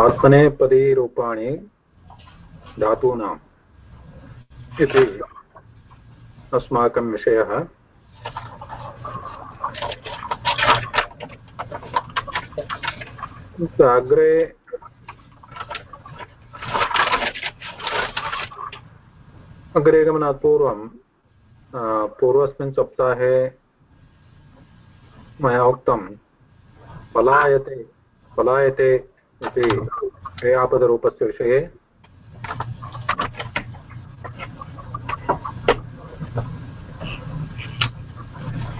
आत्मनेपदीरूपाणि धातूनाम् इति अस्माकं विषयः। अग्रे अग्रे गमनात् पूर्वं पूर्वस्मिन् सप्ताहे मया उक्तं, पलायते पलायते इति क्रियापदरूपस्य विषये।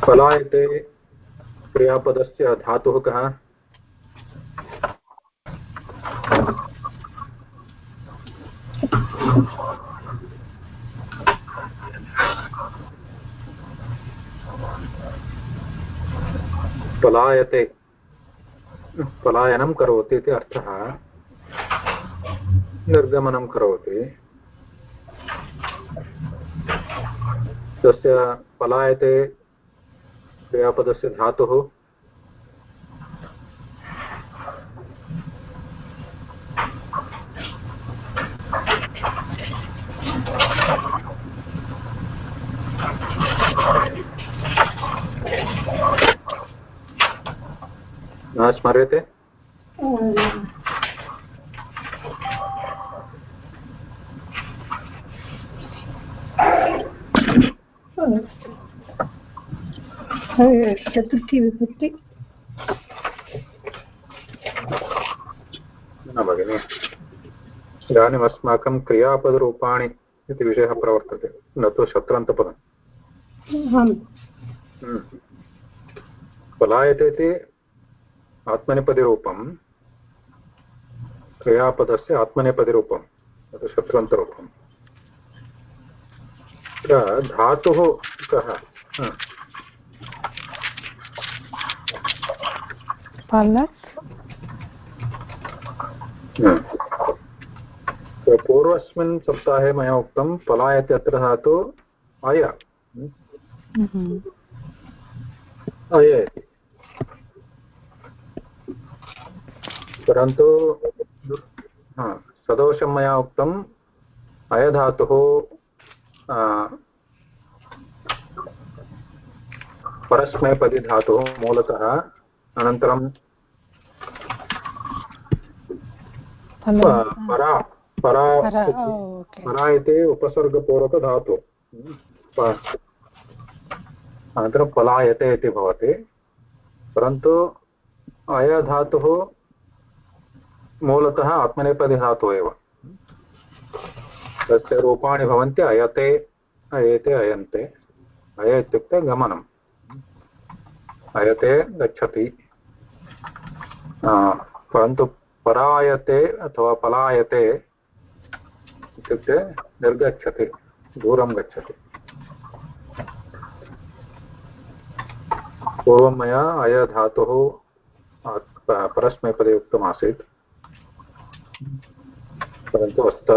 पलायते क्रियापदस्य धातुः कः? पलायते पलायनं करोति इति अर्थः। निर्गमनं करोति। तस्य पलायते क्रियापदस्य धातुः। न स्मर्यते चतुर्थी विभक्ति न भगिनि इदानीम् अस्माकं क्रियापदरूपाणि इति विषयः प्रवर्तते। न तु शत्रन्तपदम्। हम्म। पलायते इति आत्मनेपदिरूपं क्रियापदस्य आत्मनेपदिरूपं तत् शत्रन्तरूपम्। धातुः कः? पूर्वस्मिन् सप्ताहे मया उक्तं पलायते अत्र धातु अय अय इति परन्तु सदोषं मया उक्तम् अयधातुः परस्मैपदिधातुः मूलतः अनन्तरं परा परा परा इति उपसर्गपूर्वकधातु अनन्तरं पलायते इति भवति। परन्तु अयधातुः मूलतः आत्मनेपदिधातुः एव। तस्य रूपाणि भवन्ति अयते, अयेते, अयन्ते। अय इत्युक्ते गमनम्। अयते गच्छति। परन्तु परायते अथवा पलायते इत्युक्ते निर्गच्छति, दूरं गच्छति। पूर्वं मया अयधातुः परस्मैपदे उक्तमासीत्। परन्तु अस्त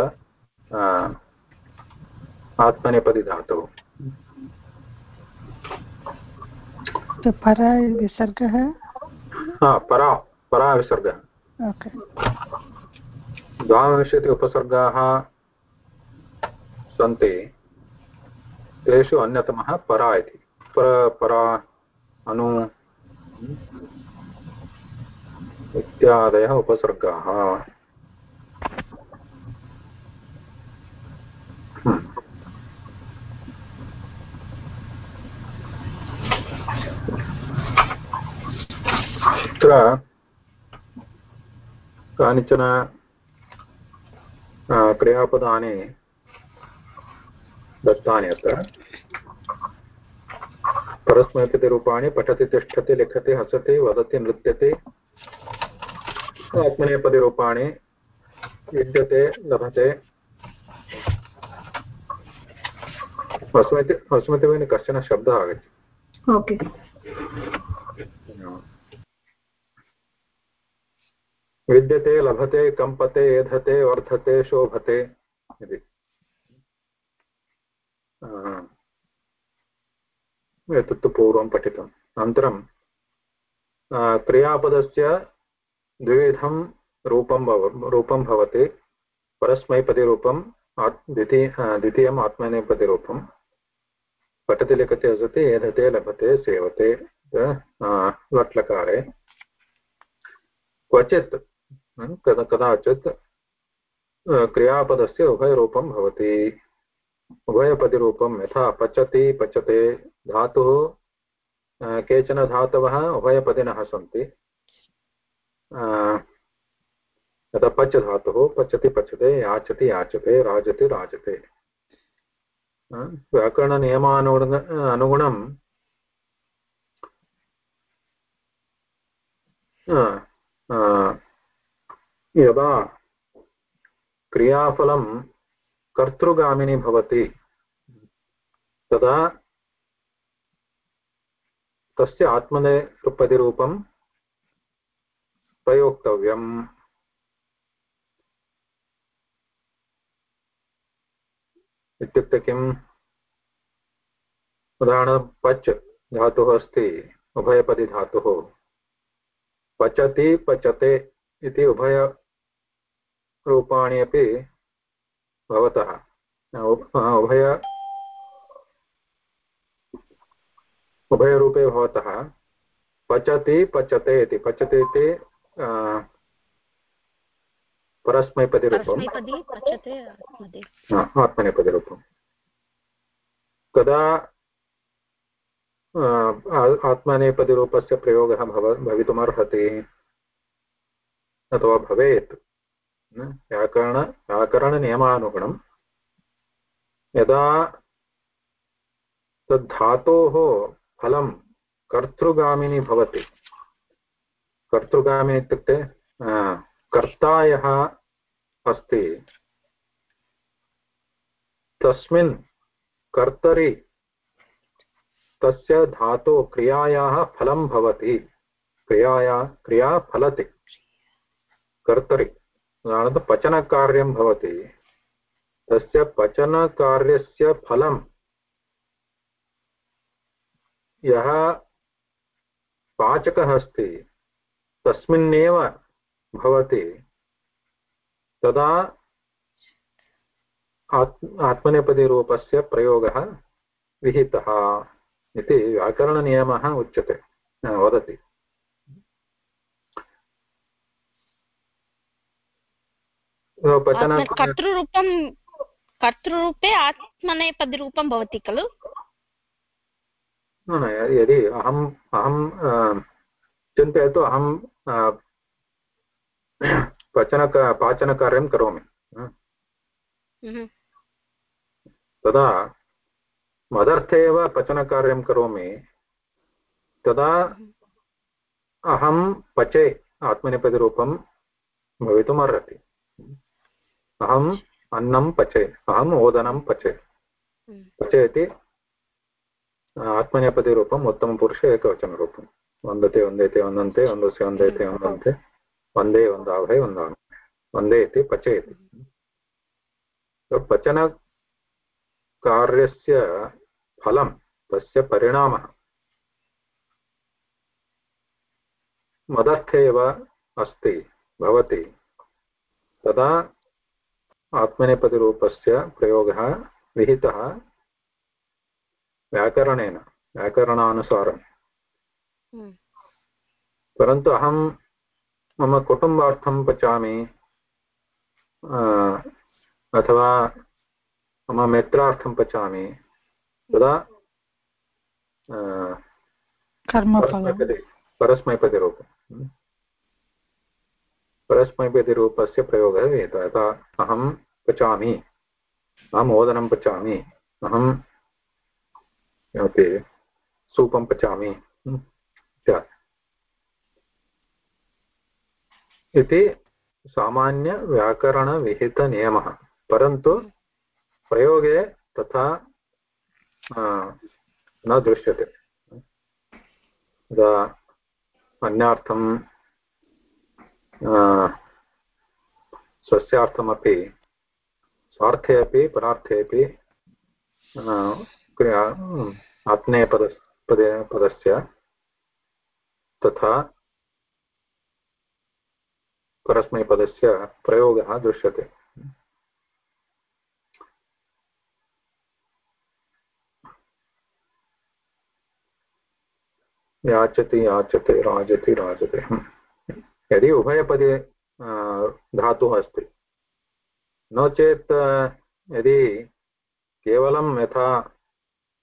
आत्मनेपदी धातुः परा विसर्गः? परा परा विसर्गः। द्वाविंशति उपसर्गाः सन्ति तेषु अन्यतमः परा इति। पर परा अनु इत्यादयः उपसर्गाः। तत्र कानिचन क्रियापदानि दत्तानि अत्र परस्मैपतिरूपाणि पठति तिष्ठति लिखति हसति वदति नृत्यते आत्मनेपदिरूपाणि युज्यते लभते वसुमति वसुमति कश्चन शब्दः आगच्छति विद्यते, लभते कम्पते एधते वर्धते, शोभते। इति। एतत्तु पूर्वं पठितम्। अनन्तरं क्रियापदस्य द्विविधं रूपं भव, रूपं भवति। आत् द्वितीय द्वितीयम् आत्मनेपदिरूपं पठति, लिखति असति एधते लभते, सेवते लट्लकारे। क्वचित् कदाचित् क्रियापदस्य उभयरूपं भवति। उभयपदिरूपं यथा पचति, पचते धातुः केचन धातवः उभयपदिनः सन्ति। यथा पच धातुः पचति, पचते, याचति, याचते, राजति, राजते। व्याकरणनियमानुगुण, अनुगुणं यदा क्रियाफलं कर्तृगामिनी भवति, तदा तस्य आत्मनेपदिरूपं प्रयोक्तव्यम्। इत्युक्ते किम्? उदाहरणं पच् धातुः अस्ति, उभयपदी धातुः। पचति पचते इति उभयरूपाणि अपि भवतः। उभय उभयरूपे भवतः। पचति पचते इति। पचति इति परस्मैपदिरूपम्। आत्मनेपदिरूपं कदा आत्मनेपदिरूपस्य प्रयोगः भव भवितुमर्हति? अथवा भवेत्? व्याकरण व्याकरणनियमानुगुणं यदा तद्धातोः फलं कर्तृगामिनी भवति कर्तृगामिनी इत्युक्ते कर्ता यः अस्ति तस्मिन् कर्तरि तस्य धातो क्रियायाः फलं भवति क्रियाया क्रिया फलति कर्तरि उदाहरणार्थं पचनकार्यं भवति। तस्य पचनकार्यस्य फलं यः पाचकः अस्ति, तस्मिन्नेव भवति। तदा आत्, आत्मनेपदीरूपस्य प्रयोगः विहितः इति व्याकरणनियमः उच्यते वदति। कर्तृरूपं कर्तृरूपे आत्मनेपदरूपं भवति खलु? यदि अहम् अहं चिन्तयतु अहं पचनक पाचनकार्यं करोमि। हम्म। तदा मदर्थे एव पचनकार्यं करोमि। तदा अहं पचे आत्मनेपदिरूपं भवितुम् अर्हति अहम् अन्नं पचे अहम् ओदनं पचे। हम्म। पचे इति आत्मनेपदिरूपम् उत्तमपुरुषे एकवचनरूपं वन्दते वन्देते वन्दन्ते वन्दस्य वन्देते वन्दन्ते। वंदे वन्दाभे वन्दामि वंदे इति पचयति पचनकार्यस्य फलं तस्य परिणामः। मदर्थे एव अस्ति भवति। तदा आत्मनेपदिरूपस्य प्रयोगः विहितः व्याकरणेन व्याकरणानुसारं हम्म। परन्तु अहं मम कुटुम्बार्थं पचामि अथवा मम मित्रार्थं पचामि तदा परस्मैपदिरूपं परस्मैपदिरूपस्य प्रयोगः यथा, अहं पचामि अहम् ओदनं पचामि, अहं किमपि सूपं पचामि इत्यादि। इति सामान्यव्याकरणविहितनियमः। परन्तु प्रयोगे तथा न दृश्यते। अन्यार्थं स्वस्यार्थमपि स्वार्थे अपि परार्थे अपि आत्मेयपद पदे, पदस्य, तथा परस्मैपदस्य प्रयोगः दृश्यते। याचति, याचते, राजति, राजते। यदि उभयपदे धातुः अस्ति। नो चेत् यदि केवलं यथा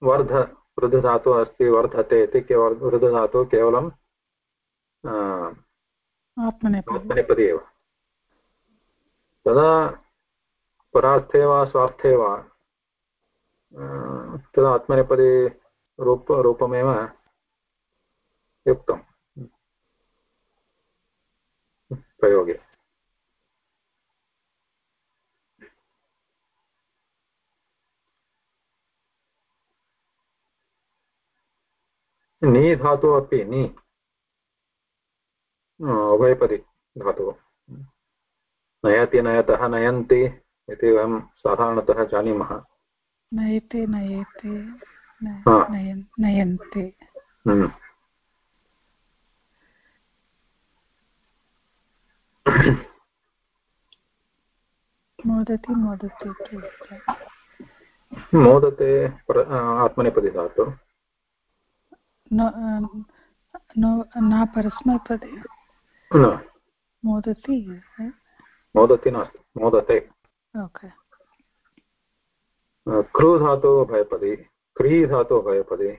वर्ध वृद्धधातुः अस्ति वर्धते इति केवलं वृद्धधातुः केवलं आत्मनेपदी। एव। तदा परार्थे वा स्वार्थे वा तदा आत्मनेपदी रूप रूपमेव युक्तं प्रयोगे नी धातुः अपि नी। उभयपदि धातुः। नयति नयतः नयन्ति इति वयं साधारणतः जानीमः। नयते नयेते नयन्ते। मोदति मोदते मोदते आत्मनेपदी धातु न परस्मैपदे मोदति मोदति नास्ति मोदते। ओके। क्रू धातु भयपदि क्री धातु भयपदि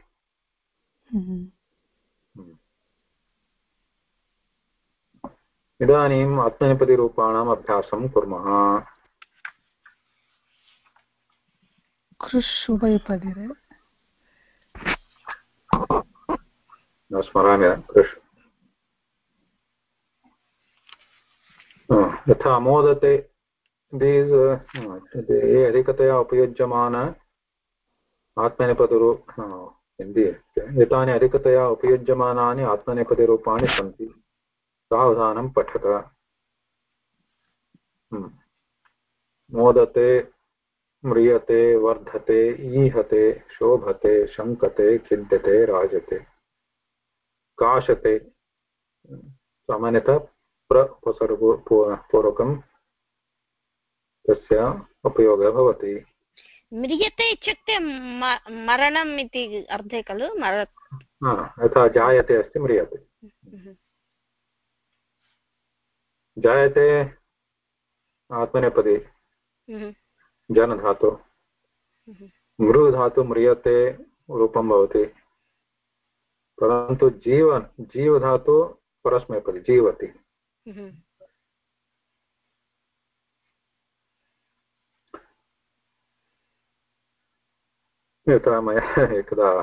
इदानीम् आत्मनेपदिरूपाणाम् अभ्यासं कुर्मः। न स्मरामि कृष् यथा मोदते दीस् ये अधिकतया उपयुज्यमान आत्मनेपदरू हिंदी। एतानि अधिकतया उपयुज्यमानानि आत्मनेपदिरूपाणि सन्ति। सावधानं पठत। मोदते म्रियते वर्धते ईहते शोभते शङ्कते खिद्यते राजते। काशते। सामान्यतः प्र उपसर्गपूर्वकं तस्य उपयोगः भवति। म्रियते इत्युक्ते मरणम् इति अर्थे खलु? यथा जायते अस्ति म्रियते। हम्म। जायते आत्मनेपदी। हम्म। जनधातु। हम्म। मृधातु म्रियते रूपं भवति। परन्तु जीवन जीवधातु परस्मैपदी जीवति। हम्म। यथा मया एकदा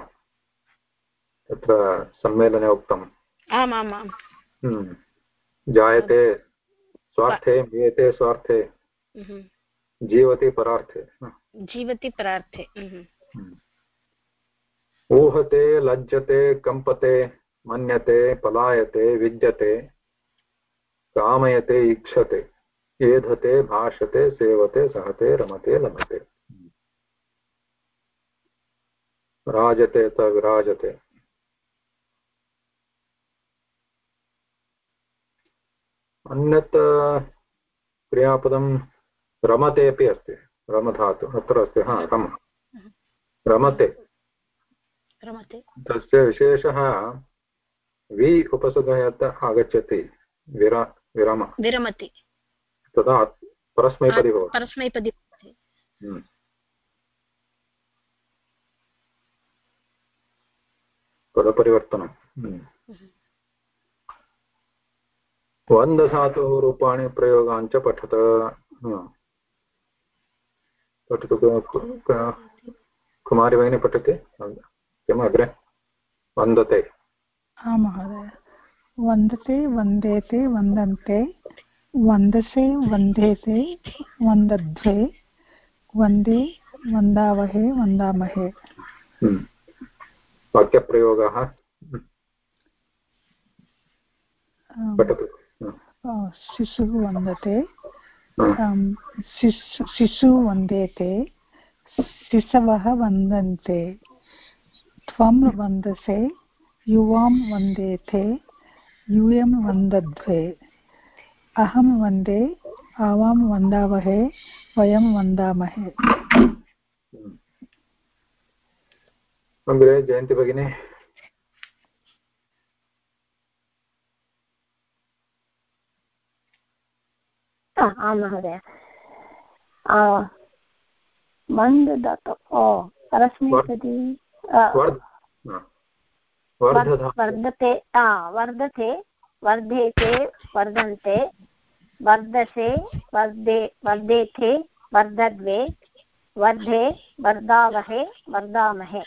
तत्र सम्मेलने उक्तम्। आमामां जायते स्वार्थे म्रियते स्वार्थे। जीवति परार्थे। जीवति परार्थे ऊहते लज्जते कम्पते मन्यते पलायते विद्यते कामयते इक्षते एधते भाषते सेवते सहते रमते लभते राजते च विराजते। अन्यत् क्रियापदं रमते अपि अस्ति। रमधातु अत्र अस्ति हा रम। रमते। तस्य विशेषः वि उपसर्गः यत् आगच्छति विरा विरम। विरमति। तदा परस्मैपदी भवति। परस्मैपदी हम्म। पदपरिवर्तनं। वन्दधातोः रूपाणि प्रयोगाञ्च पठत। पठतु कुमारी भगिनी पठति? किम् अग्रे वन्दते। आं महोदय। वन्दते वन्देते वन्दन्ते। वन्दसे वन्देते वन्दध्वे। वंदे वन्दावहे वन्दामहे। हम्म। वाक्यप्रयोगः। पठतु। शिशुः वन्दते शिशु वन्देते शिशवः वन्दन्ते त्वं वन्दसे युवां वन्देते यूयं वन्दध्वे अहं वंदे आवां वन्दामहे वयं वन्दामहे अग्रे जयन्ति भगिनी आं महोदय। मन्द् दत्त ओ परस्मैपदी वर्धते वर्धते वर्धेते वर्धन्ते वर्धसे वर्धे वर्धेथे वर्धद्वे वर्धे वर्धावहे वर्धामहे।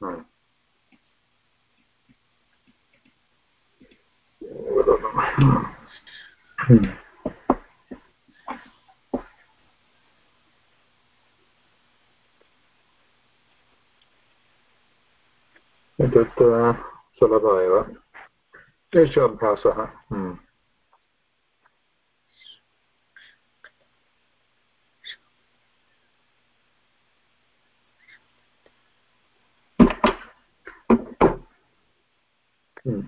Hmm. एतत् सुलभ एव एष अभ्यासः हम्म। हम्म।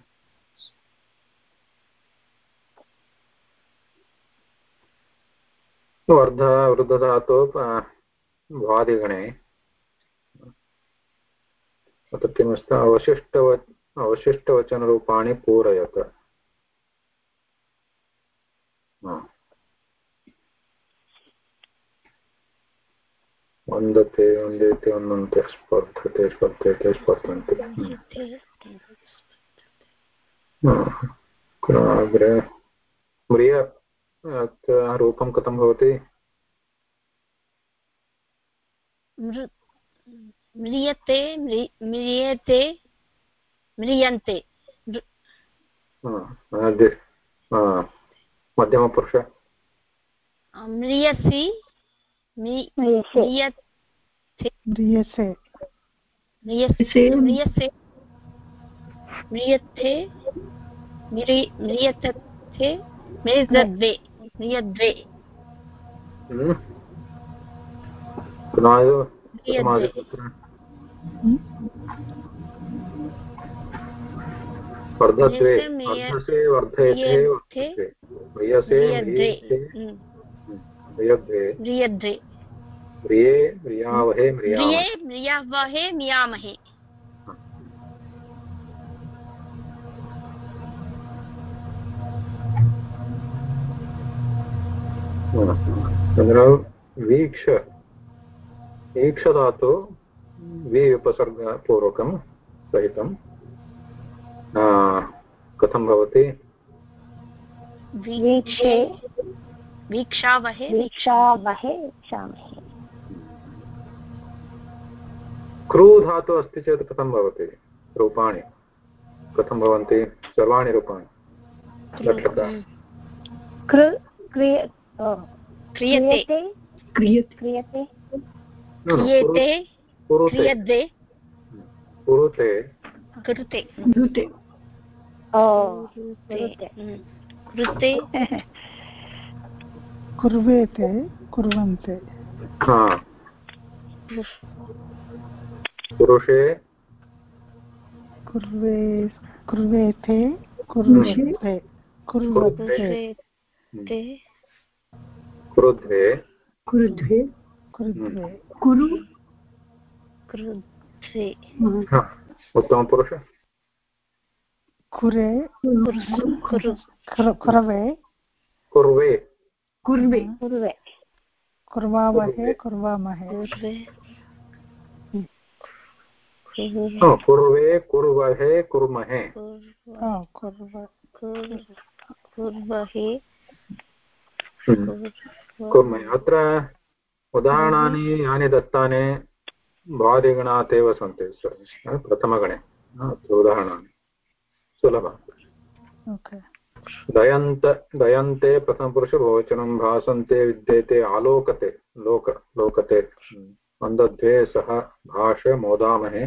वर्ध वृद्धधातु भ्वादिगणे अत्र किमस्ति अवशिष्टव अवशिष्टवचनरूपाणि पूरयत। वन्दते वन्देते वन्दन्ते स्पर्धते स्पर्धेते स्पर्धन्ते। अग्रे? म्रिय रूपं कथं भवति? म्रियते म्रियते म्रियन्ते। मध्यमपुरुष म्रियसि म्रियसे। म्रियसे। म्रियते म्रियतथे म्रियद्वे। म्रियद्वे। पुनः वर्धत्वे वर्धसे वर्धयते म्रियसे म्रियद्वे म्रियद्वे म्रिये म्रियावहे म्रिये म्रियावहे म्रियामहे। वीक्ष ईक्षधातु वि उपसर्गपूर्वकं सहितं कथं भवति? वीक्षे वीक्षावहे वीक्षावहे वीक्षामहे क्रू धातु अस्ति चेत् कथं भवति? रूपाणि। कथं भवन्ति? सर्वाणि रूपाणि। कृ क्रियते। क्रियते। क्रियते। क्रियते। क्रियते कुरुते। कृते कुर्वेते कुर्वन्ते पुरुषे कुर्वे कुर्वेते कुर्वन्ते कुर्वते क्रुध्वे कुरुध्वे कुरुध्वे कुरु कृते उत्तमपुरुष कुरे कुरु कुरवे कुर्वे कुर्वे कुर्वे कुर्वावहे कुर्वामहे कुर्वे कुर्वहे कुर्महे कुर्वहे कुर्महे अत्र उदाहरणानि यानि दत्तानि भवादिगणात् एव सन्ति प्रथमगणे उदाहरणानि सुलभम् दयन्त दयन्ते प्रथमपुरुष बहुवचनं भासन्ते विद्येते आलोकते लोक लोकते। मन्दद्वे सह भाष मोदामहे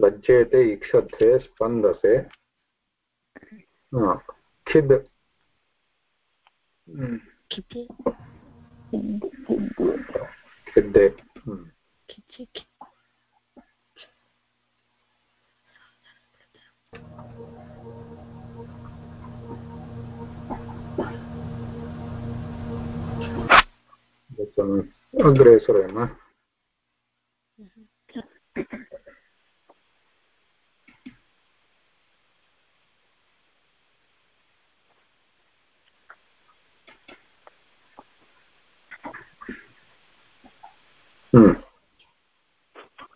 लज्जेते ईक्षध्वे स्पन्दसे। खिद्। खिद्दे। अग्रे सरेम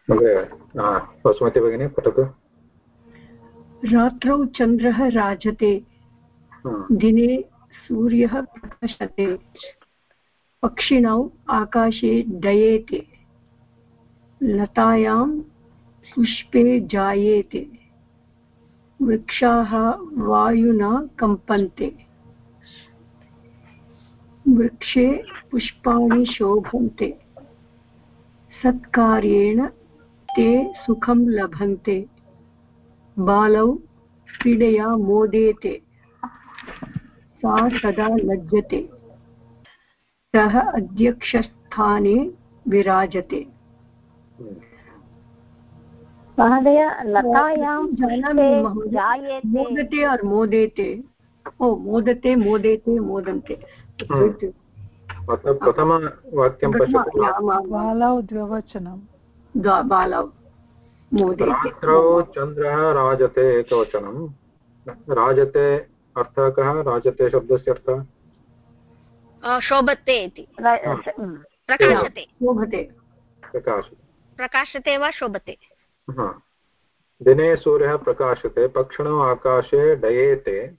अग्रे वसुमती भगिनी पठतु रात्रौ चन्द्रः राजते। दिने सूर्यः प्रकाशते। पक्षिणौ आकाशे डयेते लतायां पुष्पे जायेते। वृक्षाः वायुना कम्पन्ते। वृक्षे पुष्पाणि शोभन्ते। सत्कार्येण ते सुखं लभन्ते। बालौ पीडया मोदेते। सा सदा लज्जते। सः अध्यक्षस्थाने विराजते। महोदय लतायां मोदते और मोदेते। ओ मोदते मोदेते मोदन्ते। प्रथमवाक्यं पश्यतु। बालौ द्विवचनं। बालौ। मोदेते रात्रौ चन्द्रः राजते एकवचनं राजते अर्थः कः? राजते शब्दस्य अर्थः? शोभते इति। प्रकाशते। शोभते। प्रकाश। प्रकाशते वा शोभते? दिने सूर्यः प्रकाशते पक्षिणो आकाशे डयेते।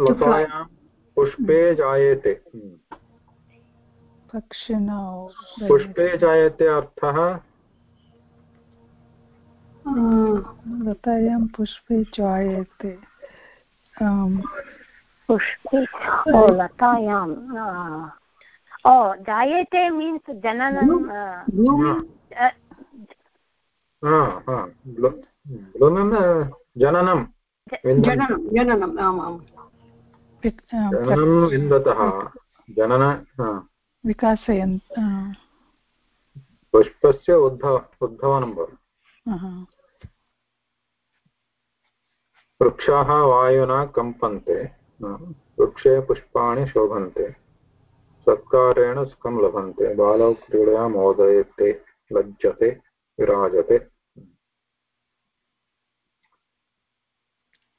लतायां पुष्पे जायेते। पक्षिणौ पुष्पे जायते अर्थः? लतायां पुष्पे जायते। पुष्पे ओ लतायां ओ जायते मीन्स् जननं अ, हा। हा जननं। जननं जननं विन्दतः। जनन हा, विकासयन् आ, पुष्पस्य उद्भव उद्भवनं भवति वृक्षाः वायुना कम्पन्ते वृक्षे पुष्पाणि शोभन्ते सत्कारेण सुखं लभन्ते बालौ क्रीडया मोदयते लज्जते विराजते।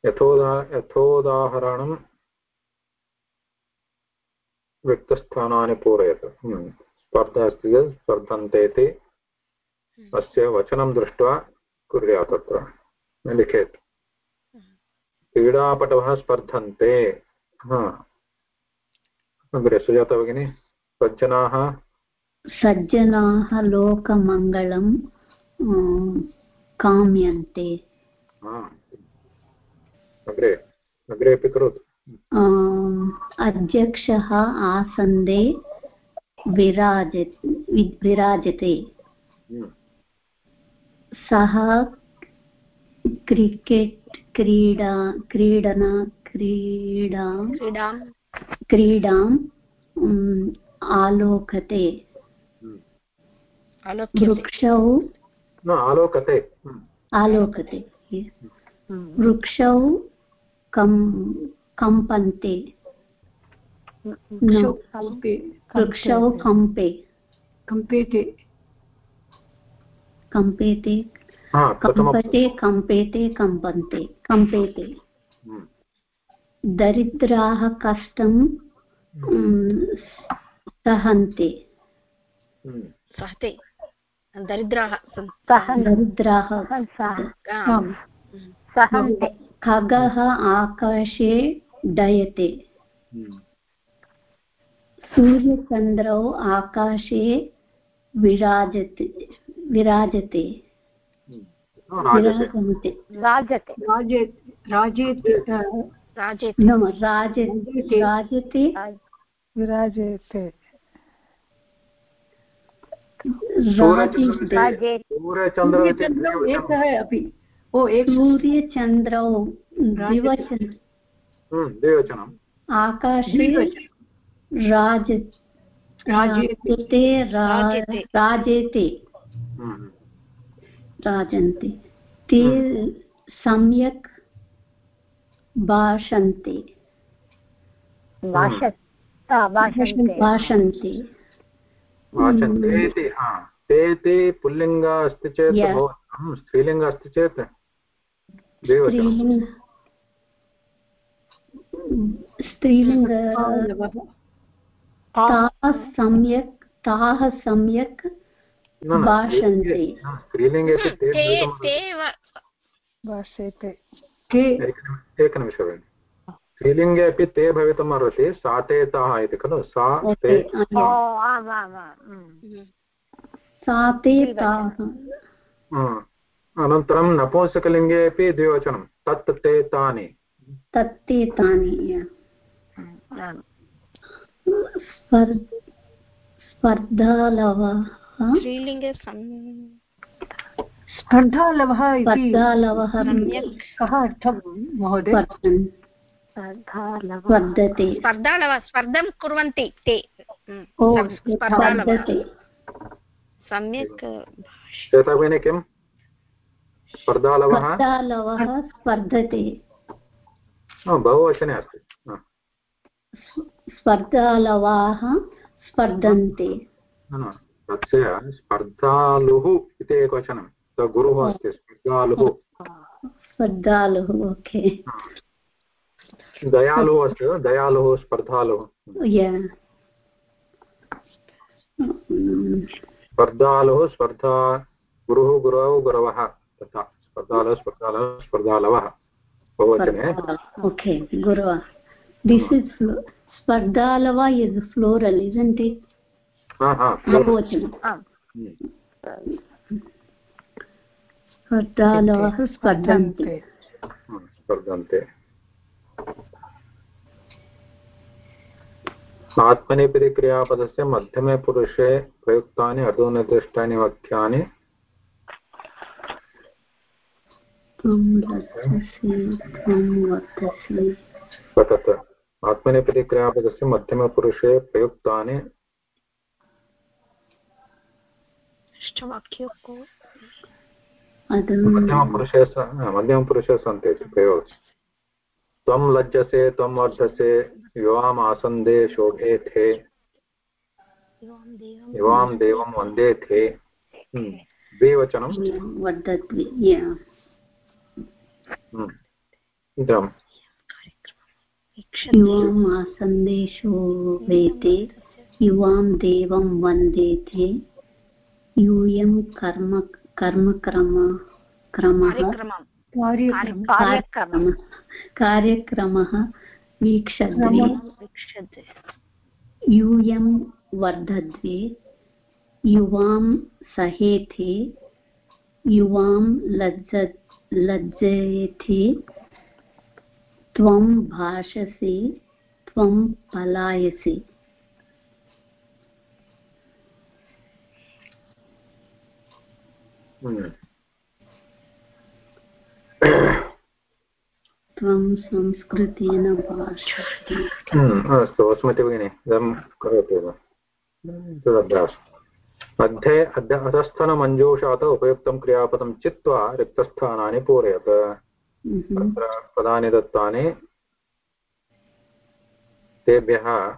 यथोदा यथोदाहरणं रिक्तस्थानानि पूरयतु। हम्म, स्पर्धा अस्ति चेत् स्पर्धन्ते इति। अस्य वचनं दृष्ट्वा कुर्यात् तत्र। लिखेत्। क्रीडापटवः स्पर्धन्ते। हा। अग्रे सुजाता भगिनी सज्जनाः? सज्जनाः लोकमङ्गलं अं, काम्यन्ते। हा। अग्रे अग्रे अपि करोतु। अं, अध्यक्षः आसन्दे विराज विराजते। हम्म, सः क्रिकेट् क्रीडा क्रीडन क्रीडा क्रीडां। क्रीडाम् आलोकते। हम्म। वृक्षौ आलोकते। हम्म, आलोकते। वृक्षौ कं कम्पन्ते। वृक्षौ कम्पे कम्पेते। कम्पेते। हा कम्पते कम्पेते कम्पन्ते। कम्पेते। हम्म, दरिद्राः कष्टं सहन्ते। हम्म, सहते। दरिद्राः दरिद्राः सह- आम्. सहन्ते। खगः आकाशे डयते। सूर्यचन्द्रौ आकाशे विराजते विराजते। राजते। सूर्यचन्द्र इति सूर्यचन्द्रौ द्विवचनं। एकः अपि ओ सूर्यचन्द्रौ द्विवचन हम्म, द्विवचनं आकाशे द्विवचनं। राज राजेते राजते रा- राजते। राजेते हम्म, राजन्ते ते सम्यक् भाषन्ते भाषते ता भाषन्ते भाषन्ते भाषन्ते इति हा ते इति पुल्लिङ्ग अस्ति चेत् Yeah. बहुवचनं स्त्रीलिङ्ग अस्ति चेत् द्विवचनं स्त्रीलिङ्ग ताः सम्यक् ताः सम्यक् भाषन्ते। स्त्रीलिङ्गे अपि ते एकनिमिषं भगिनि। स्त्रीलिङ्गे अपि ते भवितुम् अर्हति सा ते ताः इति खलु? सा ते। सा ते ताः। अनन्तरं नपुंसकलिङ्गे अपि द्विवचनं। तत् ते तानि। तत्ते तानि स्पर्धालवः। स्त्रीलिङ्गे स्पर्धालवः स्पर्धालवः कः अर्थं महोदय? स्पर्धते स्पर्धालव। स्पर्धं कुर्वन्ति ते। ओ स्पर्धते सम्यक् किं? स्पर्धालवः? स्पर्धालवः स्पर्धते। हा, बहुवचने अस्ति। हा. स्पर्धालवाः स्पर्धन्ते। तस्य स्पर्धालुः इति एकवचनं। स गुरुः अस्ति स्पर्धालुः। स्पर्धालुः ओके। दयालुः अस्ति वा? दयालुः स्पर्धालुः। स्पर्धालुः स्पर्धा गुरुः गुरौ गुरवः तथा। स्पर्धालुः स्पर्धालुः स्पर्धालवः। बहुवचने okay gurva this is flo- spardalava is plural isn't it? हा हा बहुवचनं स्पर्धालवः स्पर्धन्ते। स्पर्धन्ते। आत्मनेपदी क्रियापदस्य मध्यमे पुरुषे प्रयुक्तानि अधोनिर्दिष्टानि वाक्यानि त्वं लज्जसि त्वं वर्धसि पठत आत्मनेपदी क्रियापदस्य मध्यमपुरुषे प्रयुक्तानि मध्यमपुरुषे मध्यमपुरुषे सन्ति प्रयोगः त्वं लज्जसे त्वं वर्धसे युवाम् आसन्दे शोभे थे। युवां देवं वंदे थे। हम्म, द्विवचनं। वर्धद्वि हम्म, युवाम् आसन्देशो वेते युवां देवं वन्देते यूयं कर्म कर्मक्रम क्रमः कार्यक्रमं। कार्यक्रमः कार्यक्रमः कार्यक्रमः वीक्षद्वे। यूयं वर्धद्वे युवां सहेथे युवां लज्ज लज्जयेथे त्वं भाषसे त्वं पलायसि। हम्म। त्वं संस्कृतेन भाषसे। हम्म, अस्तु स्मृति भगिनि इदं करोतु एव। तदभ्यास। मध्ये अद्य अधस्थनमञ्जूषात् उपयुक्तं क्रियापदं चित्वा रिक्तस्थानानि पूरयत. तत्र पदानि दत्तानि। तेभ्यः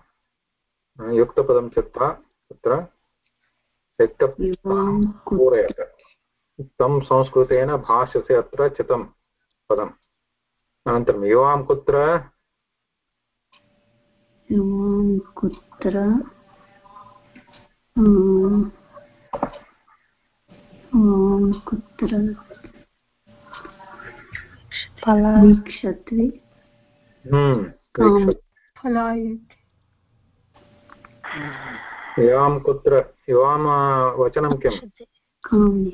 युक्तपदं चित्वा तत्र रिक्त पूरयत। तं संस्कृतेन भाष्यसे अत्र चितं पदम्। अनन्तरं युवां कुत्र? युवां कुत्र? कुत्र हम्म, आम्. वीक्षत। फलायते युवां कुत्र? युवां वचनं किं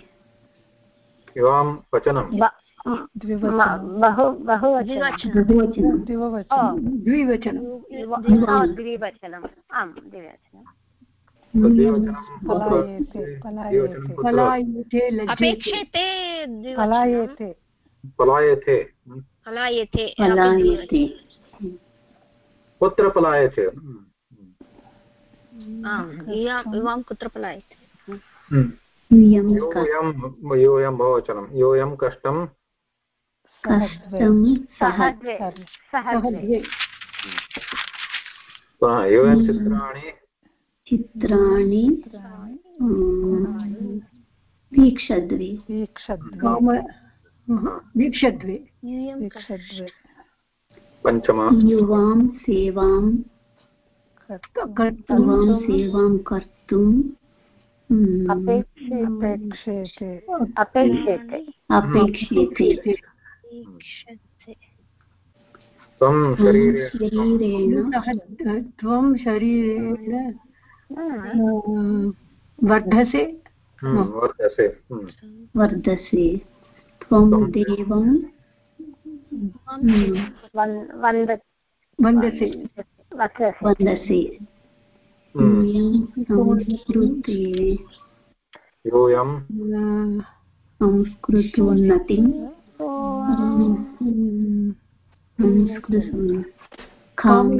युवां वचनं। द्विवचनं। बहु बहुवचनं द्विवचनं। द्विवचनं। द्विवचनं। युव- द्विवचनम् आम् द्विवचनं। अपेक्षते पलायेते पलायते पलायते पलायते कुत्र पलायते हम्म, कुत्र हम्म। यूयं बहुवचनं यूयं कष्टं। पुनः एवं चित्राणि चित्राणि वीक्षद्वे। वीक्षद्वे। वीक्षद्वे। वीक्षद्वे। युवां सेवां। युवां सेवां कर्तुं। अपेक्षेते। अपेक्षेते। त्वं शरीरेण त्वं शरीरेण वर्धसे। हम्म, वर्धसे हम्म, वर्धसे। त्वं देवं। वन्दसे। वन्दसे। हम्म, संस्कृते अं, संस्कृतोन्नतिं संस्कृतं काम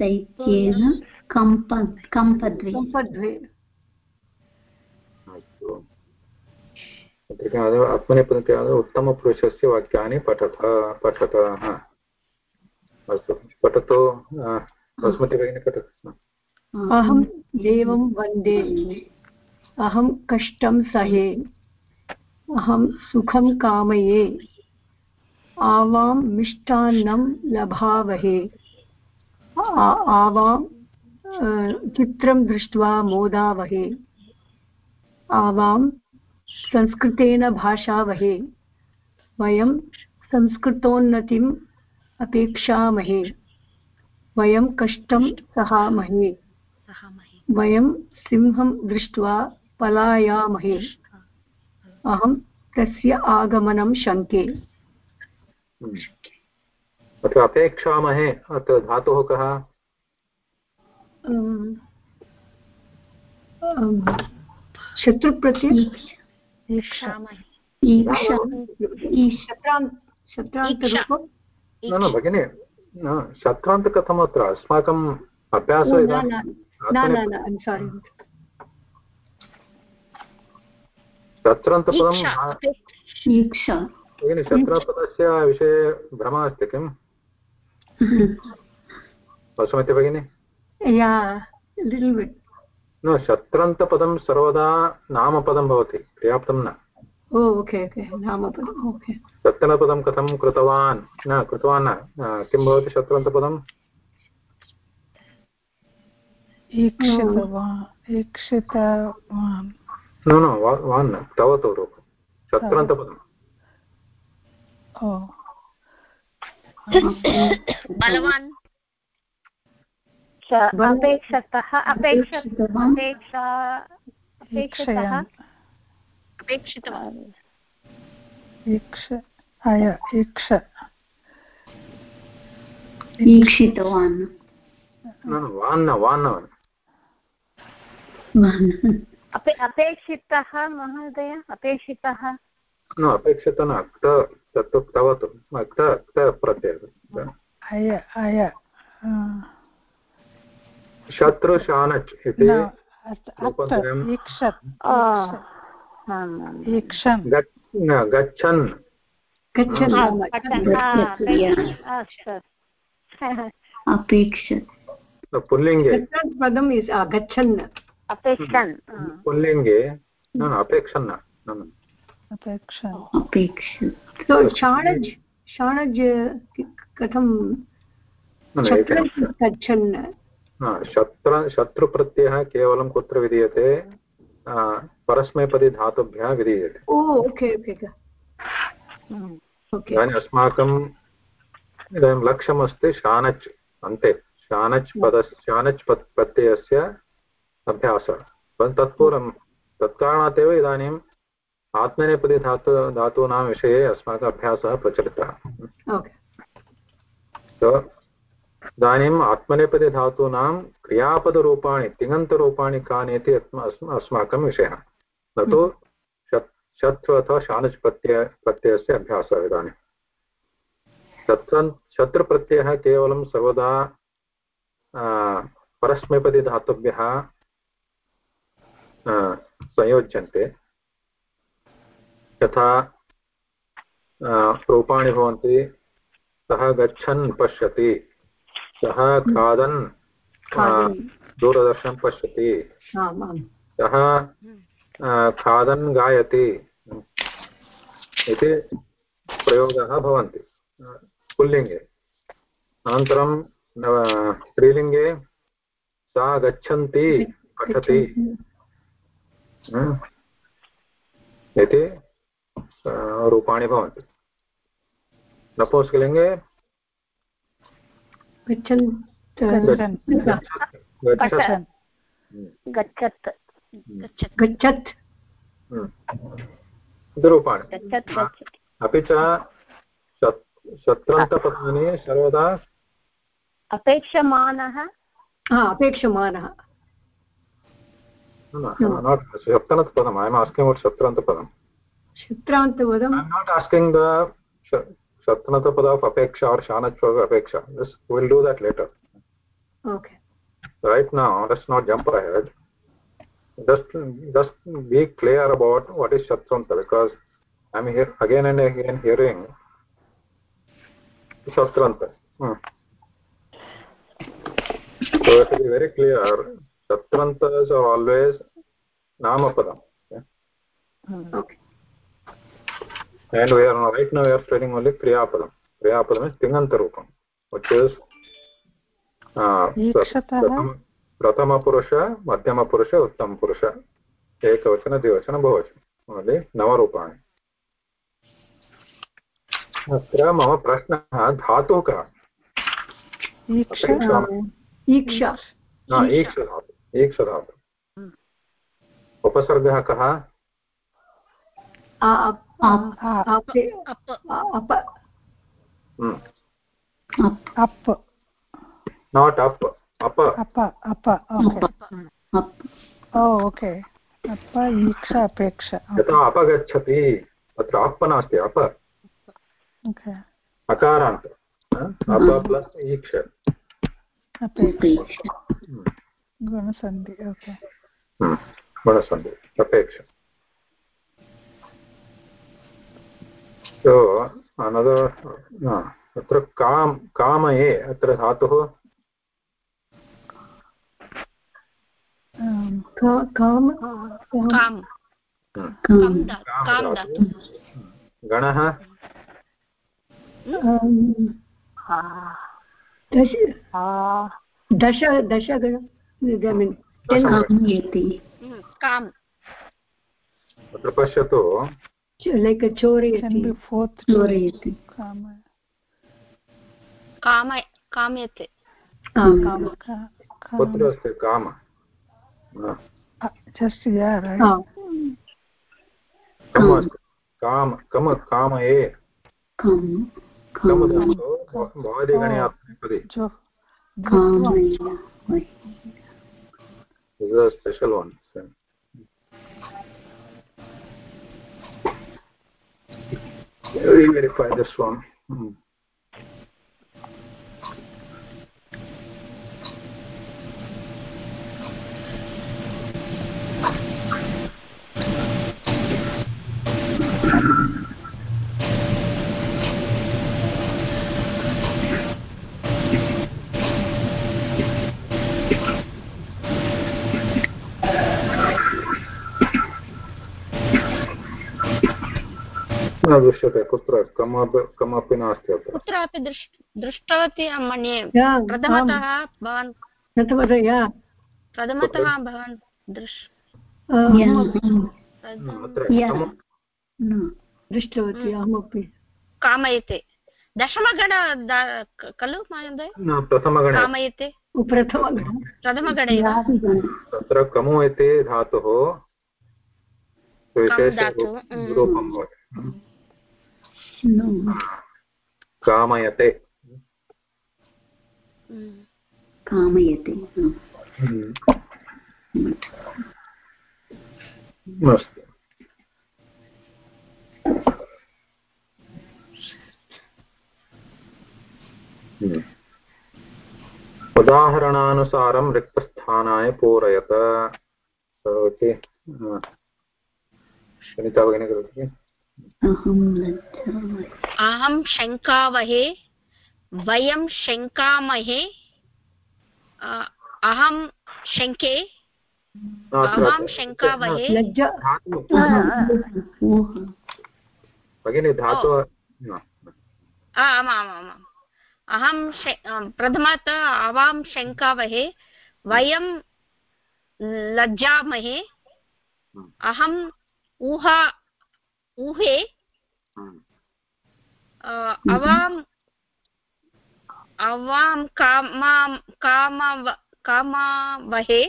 शैत्येन कम्प कम्पद्वे आत्मनेपत्रिका उत्तमपुरुषस्य वाक्यानि पठत पठत अस्तु पठतु भगिनी पठतु अहं देवं वंदे अहं कष्टं सहे अहं सुखं कामये आवां मिष्टान्नं लभावहे। आवां चित्रं दृष्ट्वा मोदावहे। आवां, संस्कृतेन भाषावहे। वयं संस्कृतोन्नतिम् अपेक्षामहे। वयं कष्टं सहामहे। वयं सिंहं दृष्ट्वा पलायामहे। अहं तस्य आगमनं शङ्के। अत्र अपेक्षामहे अत्र धातुः कः? न न भगिनि न शत्रान्त कथम् अत्र अस्माकम् अभ्यासः न भगिनि शत्रान्तपदस्य विषये भ्रमः अस्ति किम्? वसुमति भगिनि? या लिटिल् बिट् न शत्रन्तपदं सर्वदा नामपदं भवति पर्याप्तं न। ओ ओके ओके नामपदम् ओके शत्रन्तपदं कथं कृतवान्? न कृतवान् न किं भवति शत्रन्तपदं? ईक्षितवान् ईक्षितवान्। न न वान् न तवतु रूपं शत्रन्तपदं। ओ बलवान्। अपेक्षतः अपेक्ष अपेक्षा अपेक्षितवान्। ईक्षितवान्। अपेक्षितः महोदय अपेक्षितः। न अपेक्षित न क्त तत्तु तवतु क्त क्त प्रत्ययः शत्रुशानच् इति गच्छन् पुल्लिङ्गे पदम् इस् गच्छन् अपेक्षन् पुल्लिङ्गे न न अपेक्षन् न कथं। गच्छन् शत्र शत्रुप्रत्ययः केवलं कुत्र विधीयते? परस्मैपदी धातुभ्यः विधीयते। Okay okay okay. इदानीम् अस्माकम् इदानीं लक्ष्यमस्ति शानच् अन्ते। शानच् पद शानच् प्रत्ययस्य अभ्यासः। तत्पूर्वं तत्कारणात् एव इदानीम् आत्मनेपदी धातु धातूनां विषये अस्माकम् अभ्यासः प्रचलितः। इदानीम् आत्मनेपदी धातूनां क्रियापदरूपाणि तिङन्तरूपाणि कानि इति अस्म- अस्म- अस्माकं विषयः। न तु शत्रु अथवा शानुज् प्रत्यय प्रत्ययस्य अभ्यासः इदानीं। शत्रन् शत्रुप्रत्ययः केवलं सर्वदा आ, परस्मैपदी धातुभ्यः संयोज्यन्ते। यथा रूपाणि भवन्ति। सः गच्छन् पश्यति। सः खादन् दूरदर्शनं पश्यति। सः खादन् गायति। इति प्रयोगाः भवन्ति। पुल्लिङ्गे। अनन्तरं स्त्रीलिङ्गे सा गच्छन्ति पठति। इति रूपाणि भवन्ति नपुंसकलिङ्गे गच्छत् गच्छत् गच्छत् गच्छत् हम्म, इति रूपाणि अपि च शत्रन्तपदानि सर्वदा अपेक्षमाणः हा अपेक्षमाणः not शत्रन्तपदम् I asking about chitrantavadam i'm not asking the satnata pada of apeksha or shanatva of apeksha we'll do that later. Okay. Right now let's not jump ahead. Just just be clear about what is shatranta because i'm here again and again hearing shatranta hmm. so to be very clear shatrantas are always namapadam. Okay, okay. And we are right now we are studying only kriyapadam. Kriyapadam is tinganta rupam which is uh, ईक्षतः प्रथम प्रथमपुरुष मध्यमपुरुष उत्तमपुरुष एकवचन द्विवचन बहुवचन only नवरूपाणि अत्र मम प्रश्नः धातुः कः ईक्षधातु ईक्षधातु उपसर्गः कः आ- अप- आपे- अप अप हम्म, अप् नाट् अप् अप अप अप ओके अप् अप ईक्ष अपेक्ष यथा अपगच्छति अत्र अप् नास्ति अप ओके अकारान्त अप प्लस् ईक्ष। हम्म, गुणसन्धि ओके हम्म, गुणसन्धि अपेक्ष। Another no, अत्र काम कामये अत्र धातुः? गणः? दश दश ten कामयति हम्म, काम। अत्र पश्यतु। Can चोरयति चोरयति काम काम काम्यते कुत्र अस्ति काम कम् अस्ति काम कम कामये काम कम काम भवादिगणे आत्मनेपदी This is a special one. very very fine this one hmm. न दृश्यते कुत्र? कमपि कमपि नास्ति अत्र। कुत्रापि दृष् दृष्टवती अहं मन्ये प्रथमतः भवान् प्रथमतया। प्रथमतः भवान् दृश् दृष्टवती अहमपि। कामयते। दशमगण खलु महोदय? कामयते। प्रथमगण। तत्र कमु इति धातुः। धातु। रूपं भवति. कामयते। कामयते हा. हम्म। अस्तु हम्म। उदाहरणानुसारं रिक्तस्थानाय पूरयत करोति हा। सुनीता भगिनी करोति अहं शङ्कावहे वयं शङ्कामहे अहं शङ्के अहं शङ्कावहे। भगिनी धातु हा। आमामामाम् अहं प्रथमतः आवां शङ्कावहे वयं लज्जामहे अहम् ऊहा ऊहे अ, अवाम् अवां कामां कामव कामावहे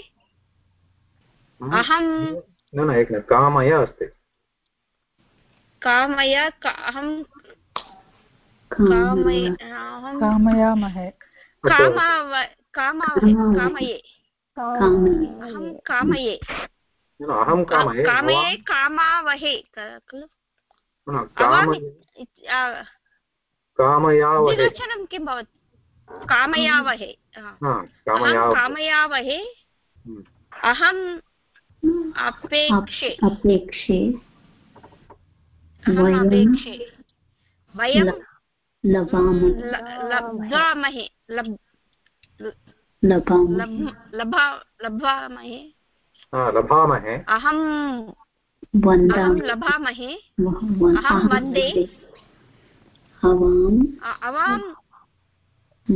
अहं न न एकनिमिषं कामय अस्ति। कामय अहं कामय अहं कामयामहे। कामये। कामये। अहं कामये। कामये कामये कामावहे खलु? कामयावहे। किं भवति? कामयावहे। आ. अहं कामयावहे। कामयावहे। अहम् अपेक्षे। अपेक्षे। अपेक्षे। वयं लब्धामहे लभामहे। लभामहे। अहं वन्दामि लभामहे। अहं वंदे। अवां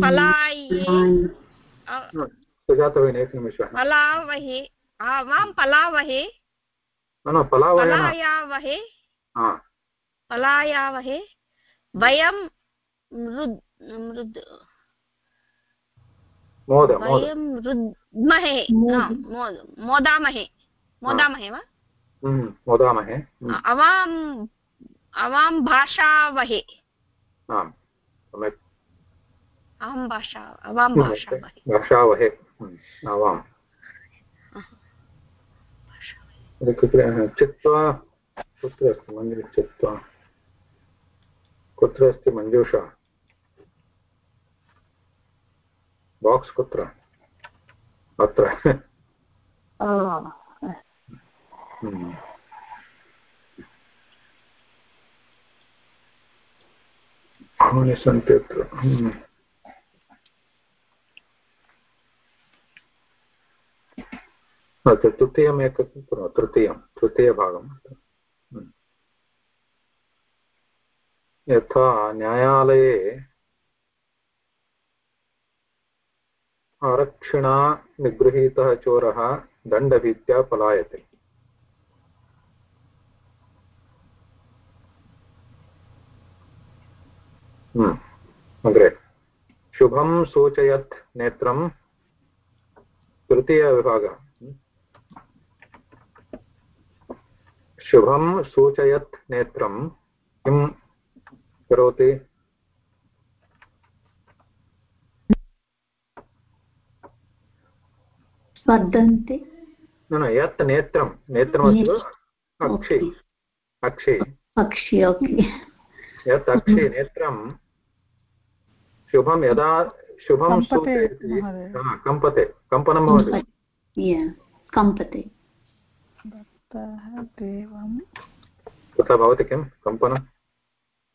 पलाये एकनिमिषः पलावहे आवां पलायावहे पलायावहे वयं मृद् मृद्। मोद मोद वयं रुद्महे मोदामहे। मोदामहे वा? हम्म, मोदामहे हम्म, अवाम् अवां भाषावहे। आम् सम्यक्। अहं भाषा अवां भाषावहे। भाषावहे। हम्म, आवाम् कुत्र चित्वा कुत्र अस्ति मञ्जु चित्वा? कुत्र अस्ति मञ्जूषा? बाक्स् कुत्र? अत्र। बहूनि सन्ति अत्र हम्म। अत्र तृतीयमेकं कुर्मः तृतीयं तृतीयभागं। यथा न्यायालये आरक्षिणा निगृहीतः चोरः दण्डभीत्या पलायते अग्रे। शुभं सूचयत् नेत्रं तृतीयविभागः शुभं सूचयत् नेत्रं। किं करोति? स्पर्धन्ते। न न यत् नेत्रं। नेत्रमस्ति वा? अक्षि। ओके। अक्षि। यत् अक्षि नेत्रं शुभं यदा शुभं कम्पते। हा, कम्पनं भवति। कम्पते तथा भवति किं? कम्पनं?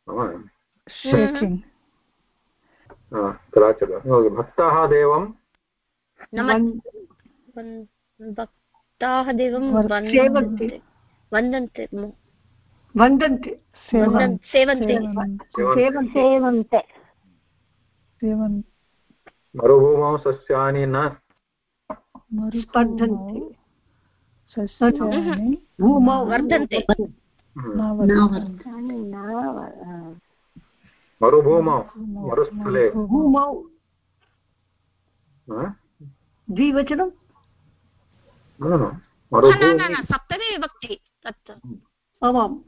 मम शेकिङ्ग् कदाचित्। भक्ताः देवं। भक्ताः देवं वन्दन्ते। वन्दन्ते। सेवन्ते। सेवन्ते मरुभूमौ सस्यानि न स्पर्धन्ते सस्यानि भूमौ वर्धन्ते। हम्म। वर्धन्ते। वर्धन्ते। मरुभूमौ मरुस्थले। भूमौ। हा? द्विवचनं। न न, न न न मरुभूमि न सप्तमी विभक्ति तत्। आमाम्।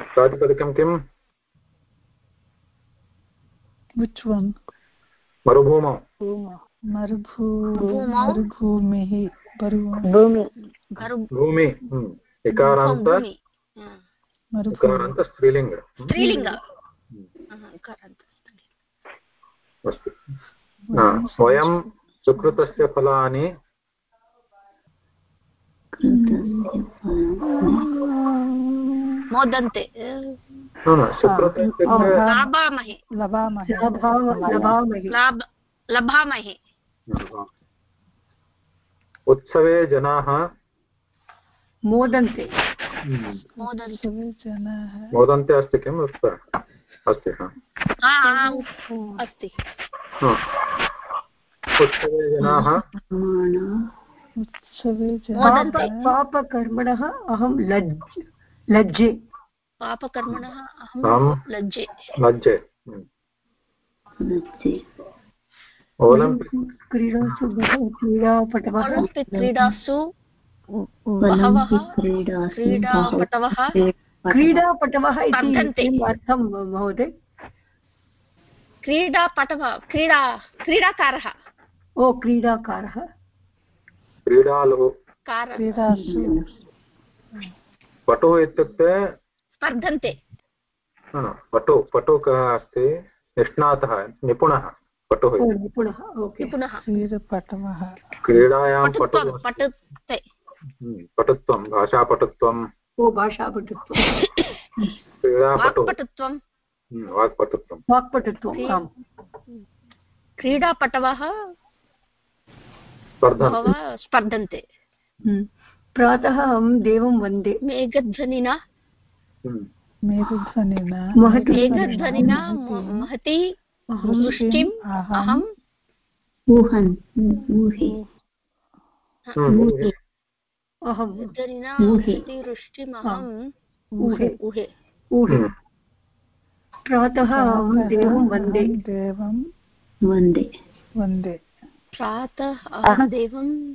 प्रातिपदिकं किम्? Which one? भूमौ? मरुभूमिः मरु- भूमि। इकारान्त इकारान्त स्त्रीलिङ्ग। स्त्रीलिङ्ग। अस्तु हा, सुकृतस्य फलानि मोदन्ते। लाभामहे। उत्सवे जनाः मोदन्ते। मोदन्ते। सर्वे जनाः। मोदन्ते अस्ति किम्? उत्सवे अस्ति हा। हा, हा, अस्ति। उत्सवे जनाः उत्सवे जनाः। पापकर्मणः अहं लज्ज लज्जे। पापकर्मणः अहं लज्जे। लज्जे। हम्म। लज्जे। ओलम्पिक् क्रीडासु क्रीडापटवः। क्रीडासु बहवः क्रीडापटवः क्रीडापटवः इति अर्थं महोदय? क्रीडापटवः क्रीडा क्रीडाकारः। ओ क्रीडाकारः। क्रीडालुः। क्रीडासु। पटुः इत्युक्ते स्पर्धन्ते। पटु पटु कः अस्ति? निष्णातः निपुणः पटुः निपुणः क्रीडायां पटुः हम्म, पटुत्वं भाषापटुत्वं। ओ भाषापटुत्वं क्रीडापटुः। वाक्पटुत्वं। हम्म, वाक्पटुत्वं क्रीडापटवः स्पर्धन्ते। हम्म। प्रातः अहं देवं वंदे। मेघध्वनिना? हम्म, मेघध्वनिना? महती वृष्टिम् अहम् अहं। ऊहन् प्रातः अहं देवं वंदे। देवं वंदे। वंदे। प्रातः अहं देवं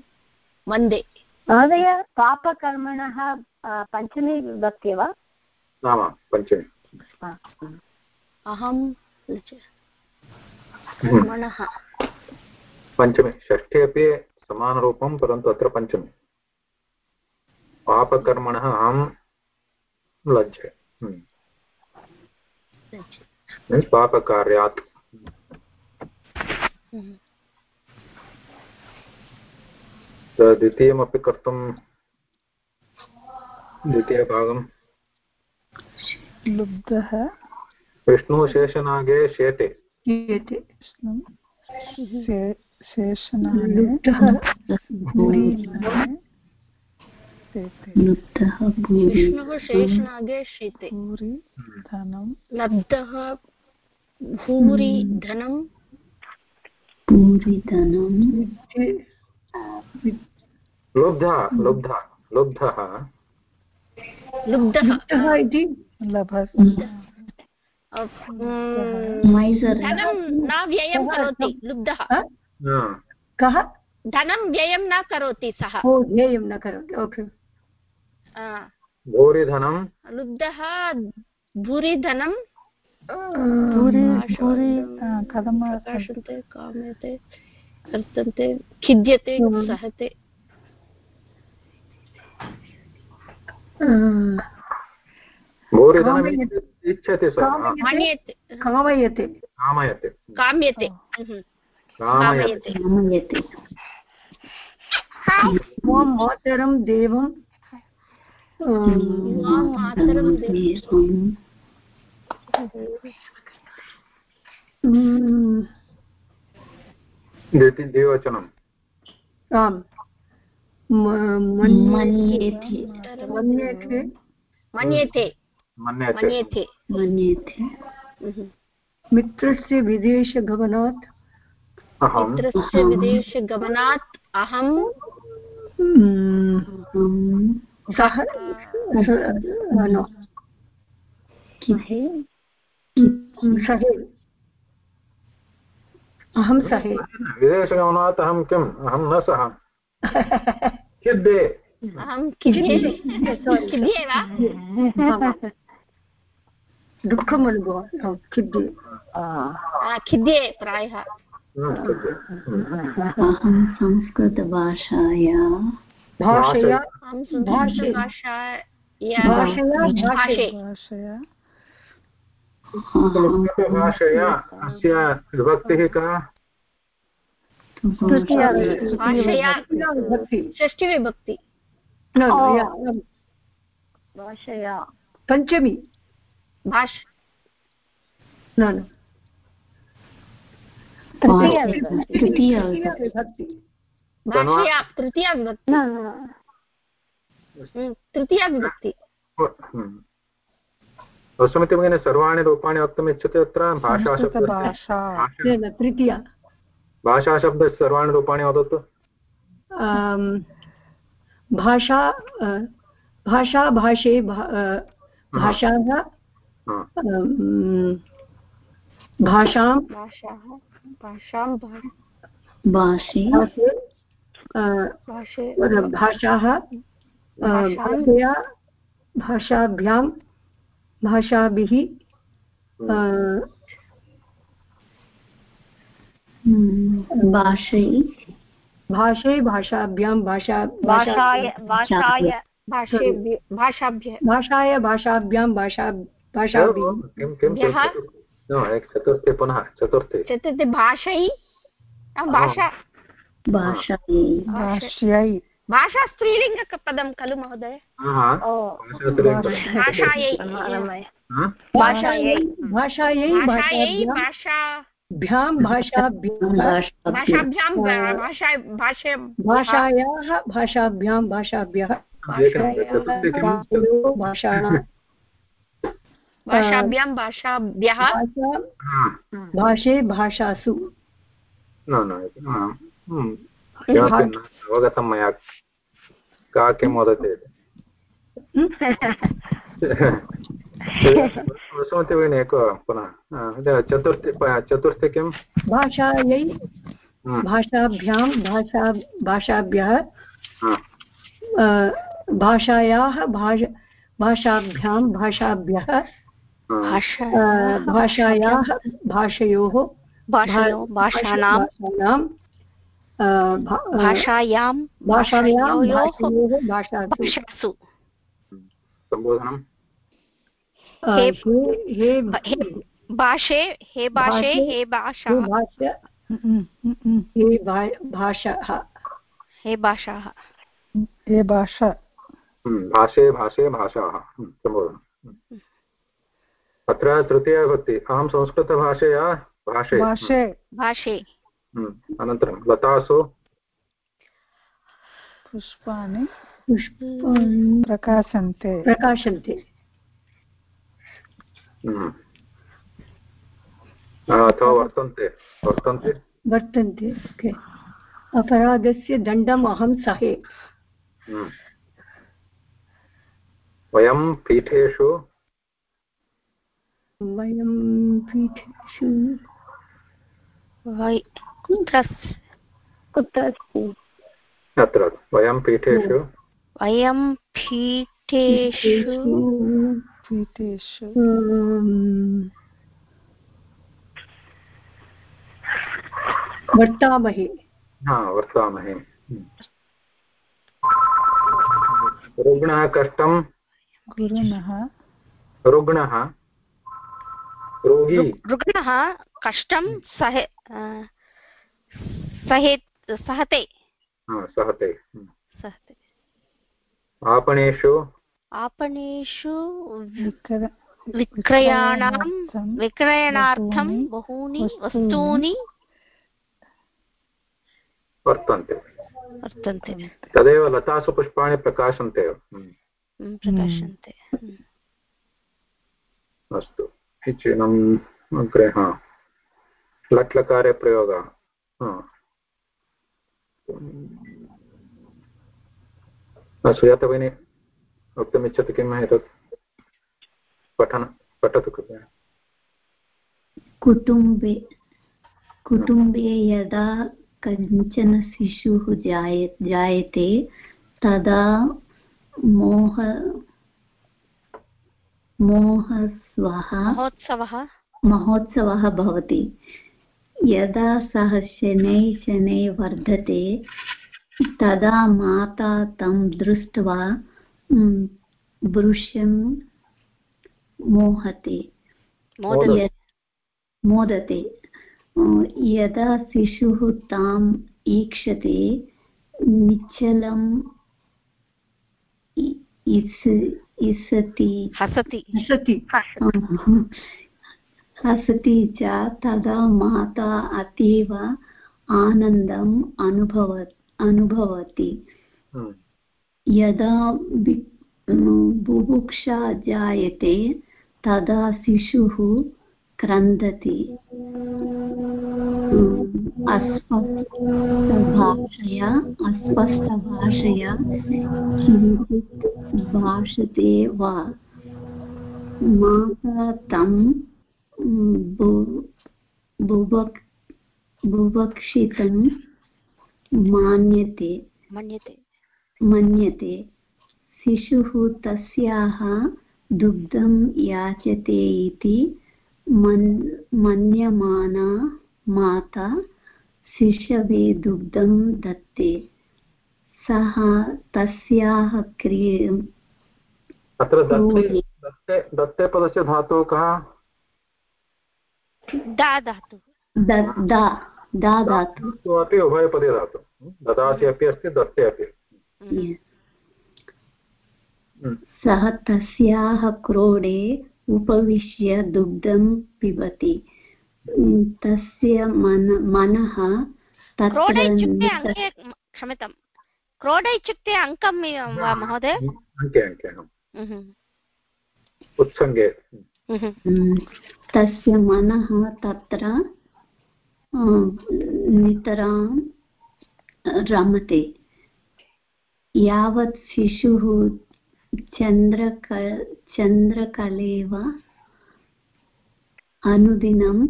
वंदे। महोदय पापकर्मणः पञ्चमी विभक्ति वा? पञ्चमी। अहं हम्म, मनः पञ्चमी। षष्ठी अपि समानरूपं परन्तु अत्र पञ्चमी। पापकर्मणः अहं लज्जे। हम्म, पापकार्यात् हम्म। त- द्वितीयमपि कर्तुं द्वितीयभागं लुब्धः। विष्णुः शेषनागे शेते लुब्धः विष्णुः शेषनागे शीते। भूरि धनं। लब्धः भूरि धनं। भूरिधनं लुब्धः लुब्धः लुब्धः। लुब्धः। इति धनं न व्ययं करोति लुब्धः। कः? धनं व्ययं न करोति सः। ओ ध्येयं न करोति ओके। भूरिधनं। लुब्धः भूरिधनं। भूरि भूरि कथं काम्यते वर्तन्ते खिद्यते सहते। भूरिधनम् कामयति। इच्छति सः मन्यते। कामयते। कामयते। काम्यते। हम्म, कामयते। कामयते। कामयते मातरं देवं। मातरं देवं। द्विति द्विवचनम् आम्। मन्येते। मन्येते। मन्यते। मन्यते। मन्यते। मन्येते। मित्रस्य विदेशगमनात् मित्रस्य विदेशगमनात् अहं सः स- सहे अहं सहे। विदेशगमनात् अहं किम्? अहं न सः खिद्दे अहं खिद्ये खिद्ये वा? दुःखम् अनुभव खिद्ये खिद्ये प्रायः? अहं संस्कृतभाषाया। भाषया? भाषया? संस्कृतभाषया अस्य विभक्तिः का? षष्टिविभक्ति भाषया पञ्चमी। भाष न न। तृतीया विभक्ति। तृतीया विभक्ति। भाषया तृतीया विभक्ति। न न हम्म, तृतीया विभक्ति। वसुमति भगिनी सर्वाणि रूपाणि वक्तुमिच्छति अत्र भाषाशब्दस्य संस्कृतभाषा न न तृतीया। भाषाशब्दस्य सर्वाणि रूपाणि वदतु। भाषा अ, भाषा भाषे भाषाः भाषां भाषां भाषे भाषे। अ, भाषे भाषाः भाषया भाषाभ्यां भाषाभिः हम्म, भाषै। भाषे भाषाभ्यां भाषा भाषाय भाषाय भाषे भाषाभ्य भाषाभ्यां भाषा भाषाभिः। किं किं यः? न, एक चतुर्थे पुनः चतुर्थे। चतुर्थे भाषै भाषा भाषायै भाष्यै। भाषा स्त्रीलिङ्गपदं खलु महोदय। हा। भाषायै हा? भाषायै भाषायै भाषायै भाषाभ्यां भाषाभ्यां भाषाभ्यां भाषा भाषे भाषायाः भाषाभ्यां भाषाभ्यः एकनिमिषं, चतुर्थे किं भाषयोः भाषाणां भाषाभ्यां भाषाभ्यः। भाषे भाषासु। अवगतं मया। का किं वदति? वसुमति भगिनी एक पुनः। हा, चतुर्थी चतुर्थी किं? भाषायै भाषाभ्यां भाषा भाषाभ्यः भाषायाः भाष भाषाभ्यां भाषाभ्यः भाषायाः भाषयोः भाषाणां भाषायां भाषायां भाषयोः भाषयोः भाषासु। भाषासु। सम्बोधनं? अ, हे- हे हे हे भाषे हे भाषे भाषे- हे भाषा। हे भाष्य हे भा- भाषः। हे भाषाः। ये भाषा। हम्म, भाषे भाषे भाषाः। हम्म, सम्बोधनम् हम्म। अत्र तृतीयविभक्ति अहं संस्कृतभाषया भाषे। भाषे। भाषे। अनन्तरं लतासु? पुष्पाणि? प्रकाशन्ते। प्रकाशन्ते। हम्म। अथवा वर्तन्ते? वर्तन्ते? वर्तन्ते ओके। अपराधस्य दण्डम् अहं सहे। हम्म। वयं पीठेषु? वयं पीठेषु। कुत्र कुत्र अस्ति अत्र वयं पीठेषु वयं पीठेषु पीठेषु। वर्तामहे हा वर्तामहे हम्म। रुग्णः कष्टं गुरुणः रुग्णः। रोगी रुग्णः कष्टं सहे सहे सहते। हा, सहते। हम्म। सहते। आपणेषु? आपणेषु विक्रयाणां विक्रयणार्थं बहूनि बहूनि वस्तूनि वर्तन्ते। वर्तन्ते। तदेव लतासु पुष्पाणि प्रकाशन्ते। हम्म। हम्म, प्रकाशन्ते। अस्तु। चिनम् अग्रे हा। लट्लकारे प्रयोगः। सुजाता भगिनी वक्तुमिच्छति किम् एतत् पठन पठतु कृपया कुटुम्बे कुटुम्बे यदा कञ्चन शिशुः जाय जायते तदा मोह मोहस्वः महोत्सवः। महोत्सवः भवति। यदा सः शनैः शनैः वर्धते तदा माता तं दृष्ट्वा म्, मोहते। मोदते। यदा शिशुः ताम् ईक्षते निश्चलम् इस्- इसति। हसति। हसति। हसति च तदा माता अतीव आनन्दम् अनुभव अनुभवति। हम्म। यदा बुभुक्षा जायते तदा शिशुः क्रन्दति। अस्पष्टभाषया अस्पष्टभाषया किञ्चित् भाषते वा। माता तं बुभक्षितं मान्यते। मन्यते। मन्यते। शिशुः तस्याः दुग्धं याचते इति मन् मन्यमाना माता शिशवे दुग्धं दत्ते। सः तस्याः क्रिय अत्र दत्ते दत्ते दत्ते पदस्य धातुः कः? दा धातु द- दा दा धातु धातुः अपि उभयपदे धातु ददाति अपि अस्ति। दत्ते अपि. हम्म। सः तस्याः क्रोडे उपविश्य दुग्धं पिबति। तस्य मन मनः क्रोड इत्युक्ते अङ्के क्षम्यतां। क्रोड इत्युक्ते अङ्कं वा महोदय? अहम्। Mhm. उत्सङ्गे। तस्य मनः तत्र नितरां रमते। यावत् शिशुः चन्द्रक चन्द्रकलेव अनुदिनं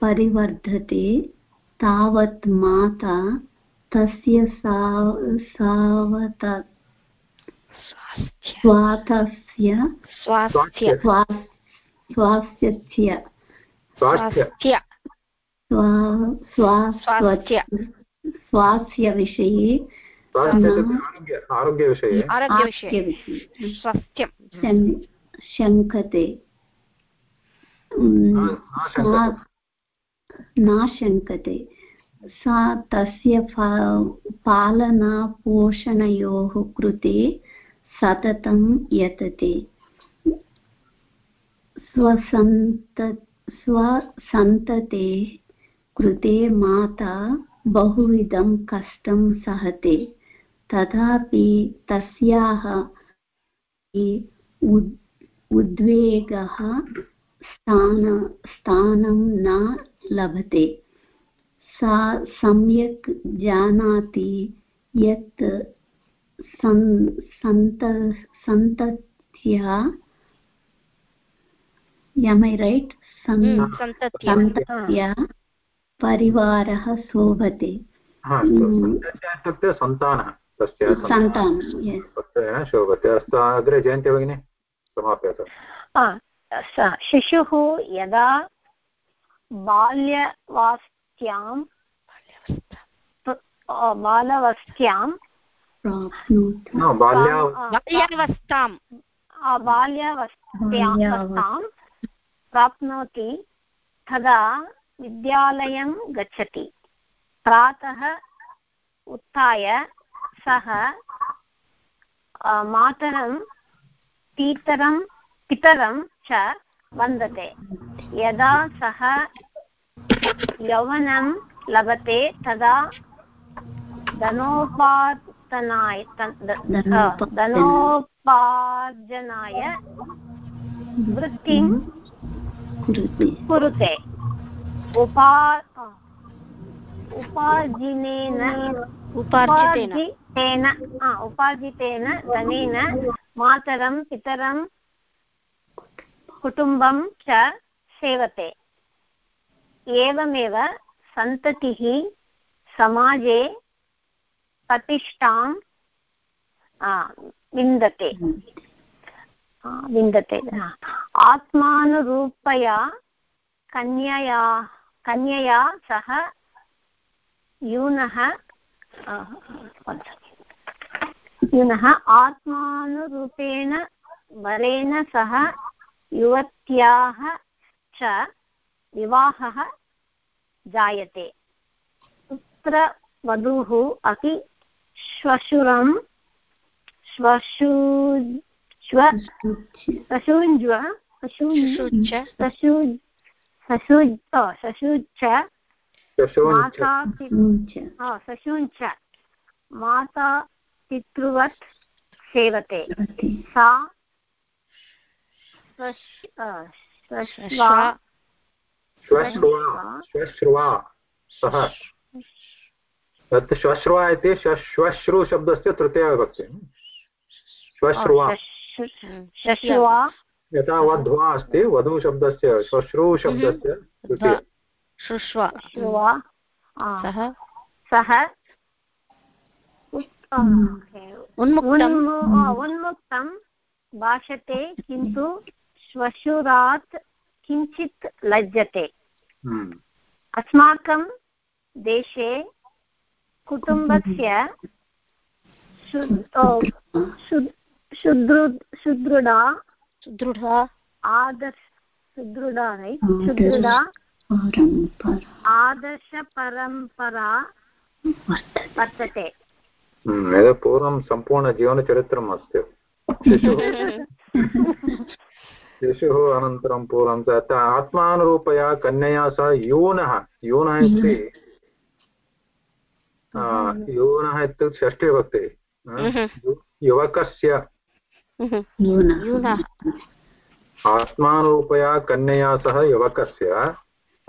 परिवर्धते तावत् माता तस्य सावत स्वातस्य स्वास्थ्य। स्वा- स्वास्थ्यस्य स्वास्थ्य। स्वास्थ्य। शङ्कते न शङ्कते सा तस्य पालनपोषणयोः कृते सततं यतते। स्वसन्त स्वसन्तते कृते माता बहुविधं कष्टं सहते। तथापि तस्याः उद्- उद्वेगः स्थान, स्थानं न लभते। सा सम्यक् जानाति यत् सन्- सन्त, सन्तत्या रैट् हम्म, सन्तत्या परिवारः शोभते हा हम्म। इत्युक्ते सन्तानः तस्य सन्तानं शोभते अस्तु अग्रे जयन्ति भगिनी समाप्यते शिशुः यदा बाल्यवास्त्यां अ, बालवस्थ्यां प्राप्नोति न बाल्या आ, बाल्यावस्थाम् आ, बाल्यावस्थ्यां प्राप्नोति तदा विद्यालयं गच्छति। प्रातः उत्थाय सः मातरं पितरं पितरं च वन्दते। यदा सः यौवनं लभते तदा धनोपार्जन- धनोपार्जनाय वृत्तिं कुरुते उपा उपार्जिनेन उपार्जितेन उपार्जितेन। आ, उपार्जितेन धनेन मातरं पितरं कुटुम्बं च सेवते। एवमेव सन्ततिः समाजे प्रतिष्ठां विन्दते। आ, विन्दते आत्मानुरूपया कन्यया कन्यया सह यूनः. यूनः आत्मानुरूपेण वरेण सह युवत्याः च विवाहः जायते पुत्रवधूः अपि श्वशुरं श्वशु श्व शशुच्च शशूञ्च माता पितृवत् सेवते सा श्वश्रुवा श्वश्रुवा तत् श्वश्रुवा इति श्वश्रु शब्दस्य तृतीया विभक्ति श्वश्रुवा। शशुवा यथा वध्वा अस्ति वधूशब्दस्य श्वश्रु शब्दस्य शुश्वा श्रुवा सः? सः? उन्मुक्तम् उन्मुक्तं। भाषते किन्तु श्वशुरात् किञ्चित् लज्जते। हम्म। अस्माकं देशे कुटुम्बस्य सुदृ सुदृढा सुदृढा आदर्श सुदृढा right? सुदृढा आदर्शपरम्परा वर्तते। हम्म, एतत् पूर्वं सम्पूर्णजीवनचरित्रम् अस्ति। शिशुः। शिशुः अनन्तरं पूर्वं आत्मानुरूपया कन्यया सह यूनः यूनः इति यूनः इत्युक्ते षष्ठीभक्ति। हम्म। युवकस्य आत्मानुरूपया कन्यया सह युवकस्य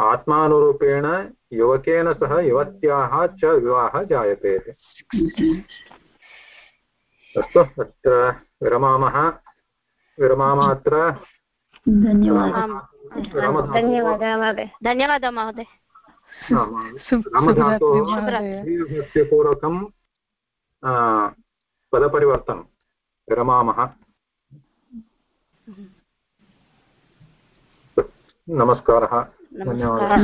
आत्मानुरूपेण युवकेन सह युवत्याः च विवाहः जायते। अस्तु अत्र विरमामः। विरमामः अत्र धन्यवादः महोदय। धन्यवादः महोदय। रामधातोः महोदय द्विविभक्तिपूर्वकं पदपरिवर्तनं विरमामः नमस्कारः। धन्यवादः।